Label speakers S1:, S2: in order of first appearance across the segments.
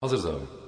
S1: Hazır abi.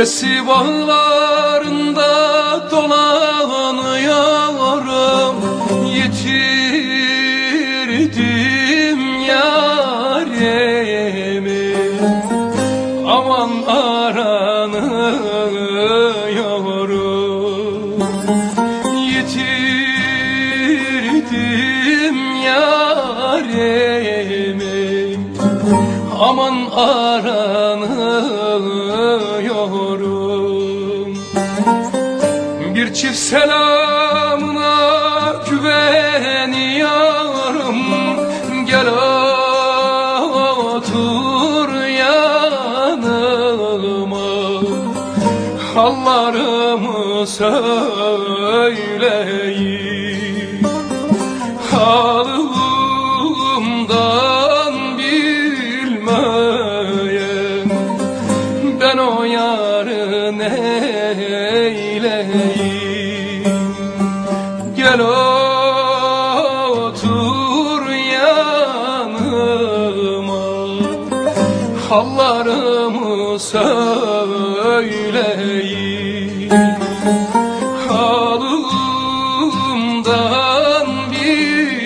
S1: Gesi bağlarında dolanıyorum. Yitirdim yarimi Aman aranıyorum. Yitirdim yarimi Aman aranıyorum Çift selamına güveniyorum Gel otur yanıma Hallarımı söyleyeyim. Halımdan bilmeyen Ben o yarı neyleyim Hallarımı söyleyeyim Halımdan bilmeyen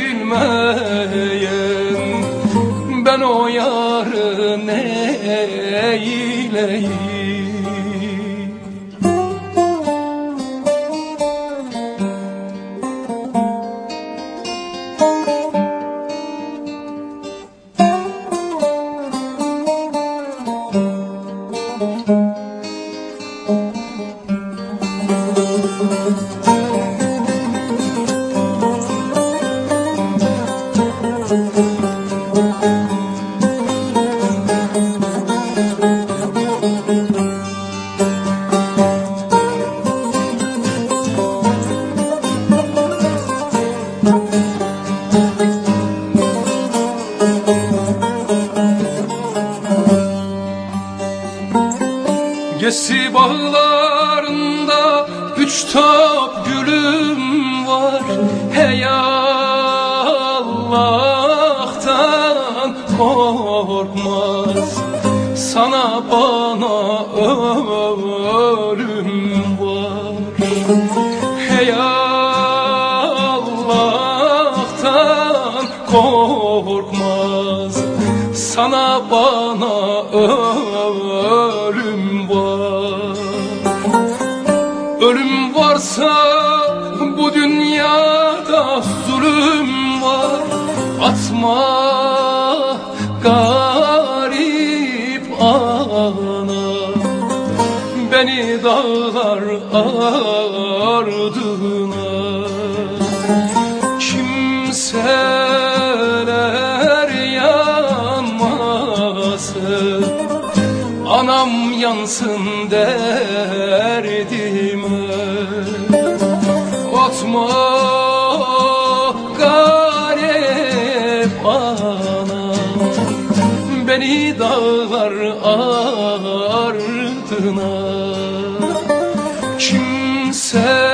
S1: Ben o yarı neyleyim Gesi bağlarında üç top gülüm var Hey Allah'tan korkmaz. Sana bana ölüm var Hey Allah'tan korkmaz. Sana bana ölüm varsa bu dünyada zulüm var. Atma garip ana. Beni dağlar ardına. Kimseler yanmasın. Anam yansın derdime Atma garip anam Beni dağlar ardına. Kimseler